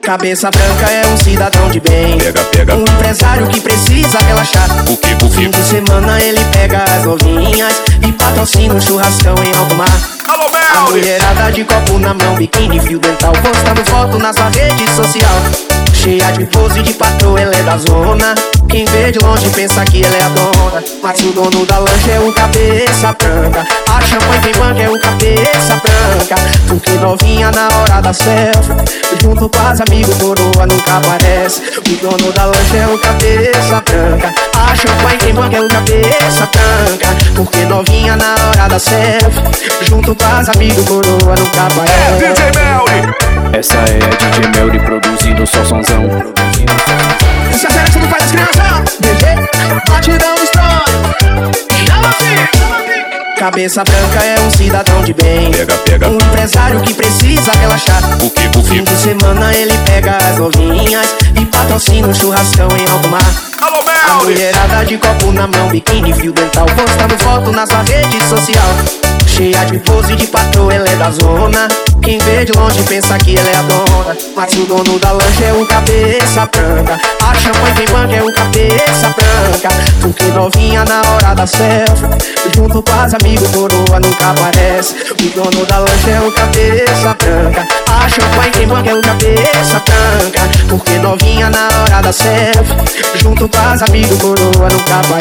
Cabeça branca é um cidadão de bem. Pega, pega. Um empresário que precisa relaxar. O que, o fim de semana ele pega as novinhas e patrocina um churrascão em alto mar. Alô, A Mel! mulherada de copo na mão, biquíni, fio dental, postando foto na sua rede social. Cheia de pose de patroa, ela é da zona. Quem vê de longe pensa que ela é a dona. Mas o dono da lancha é o cabeça branca. A champanhe quem banca é o cabeça branca. Porque novinha na hora da selfie. Junto com as amigos, coroa nunca aparece. O dono da lancha é o cabeça branca. A champanhe quem banca é o cabeça branca. Porque novinha na hora da selfie. Junto com as amigos, coroa nunca É aparece. DJ Melly! Essa é a DJ Melry produzindo só sonzão. Essa Cabeça branca é um cidadão de bem. Pega, pega. Um empresário que precisa relaxar. O que, o Fim que? de semana ele pega as novinhas E patrocina um churrascão em alto mar. Alô, A Melly! mulherada de copo na mão, biquíni, fio dental Postando foto na sua rede social. Cheia de pose de patroa, ela é da zona. Quem vê de longe pensa que ela é a dona. Mas o dono da lancha é o cabeça branca. A champanhe quem banca é o cabeça branca novinha na hora da selfie Junto com as amigos, coroa nunca aparece. O dono da lancha é o cabeça branca. A champanhe quem banca é o cabeça branca. Porque novinha na hora da selfie Junto com as amigos, coroa nunca aparece